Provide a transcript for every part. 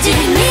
始め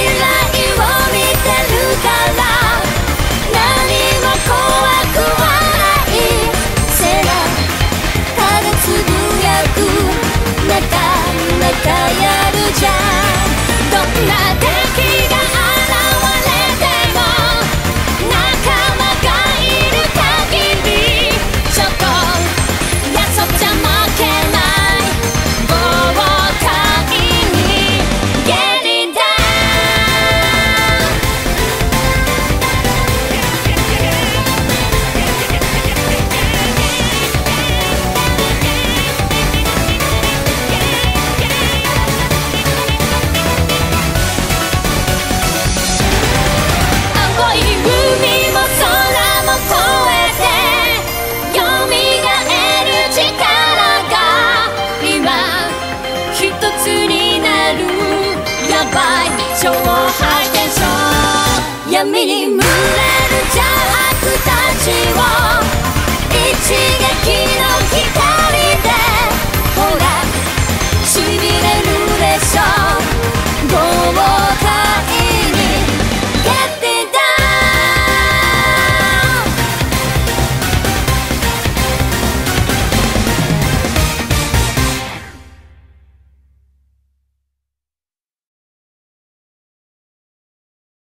敗勝ショ象闇に群れる邪悪たちを。一撃の